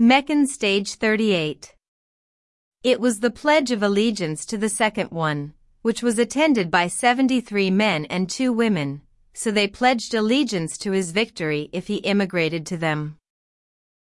Meccan Stage 38 It was the pledge of allegiance to the second one, which was attended by 73 men and two women, so they pledged allegiance to his victory if he immigrated to them.